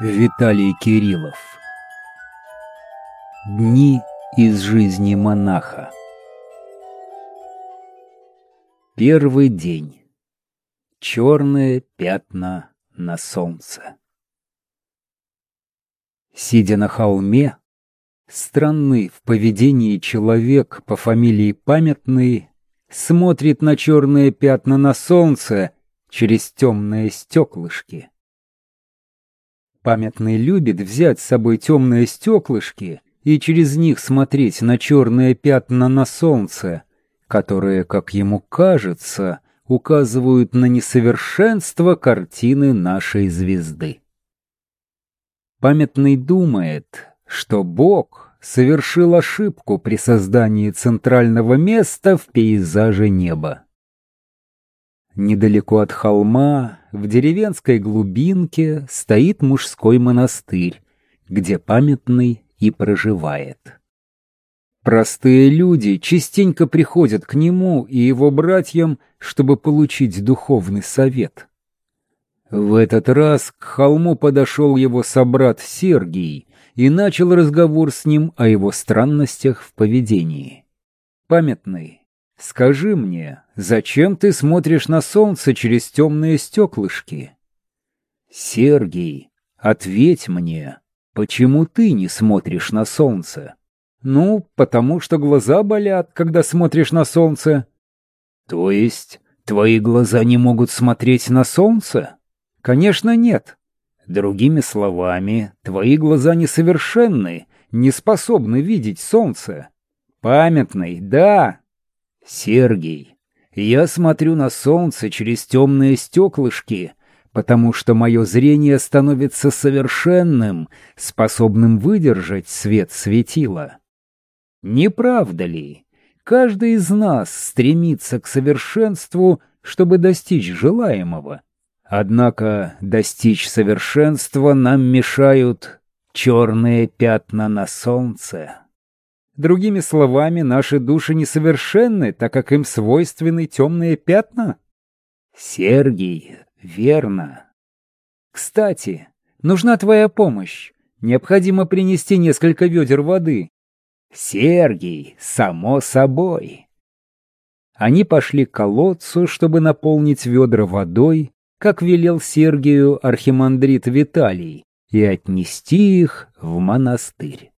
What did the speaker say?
Виталий Кириллов Дни из жизни монаха Первый день. Черные пятна на солнце. Сидя на холме, странный в поведении человек по фамилии Памятный смотрит на черные пятна на солнце через темные стеклышки. Памятный любит взять с собой темные стеклышки и через них смотреть на черные пятна на солнце, которые, как ему кажется, указывают на несовершенство картины нашей звезды. Памятный думает, что Бог совершил ошибку при создании центрального места в пейзаже неба. Недалеко от холма, в деревенской глубинке, стоит мужской монастырь, где памятный и проживает. Простые люди частенько приходят к нему и его братьям, чтобы получить духовный совет. В этот раз к холму подошел его собрат Сергий и начал разговор с ним о его странностях в поведении. «Памятный, скажи мне, зачем ты смотришь на солнце через темные стеклышки?» «Сергий, ответь мне, почему ты не смотришь на солнце?» «Ну, потому что глаза болят, когда смотришь на солнце». «То есть твои глаза не могут смотреть на солнце?» Конечно, нет. Другими словами, твои глаза несовершенны, не способны видеть солнце. Памятный, да. Сергей, я смотрю на солнце через темные стеклышки, потому что мое зрение становится совершенным, способным выдержать свет светила. Не правда ли? Каждый из нас стремится к совершенству, чтобы достичь желаемого. Однако достичь совершенства нам мешают черные пятна на солнце. Другими словами, наши души несовершенны, так как им свойственны темные пятна? Сергий, верно. Кстати, нужна твоя помощь. Необходимо принести несколько ведер воды. Сергий, само собой. Они пошли к колодцу, чтобы наполнить ведра водой, как велел Сергию архимандрит Виталий, и отнести их в монастырь.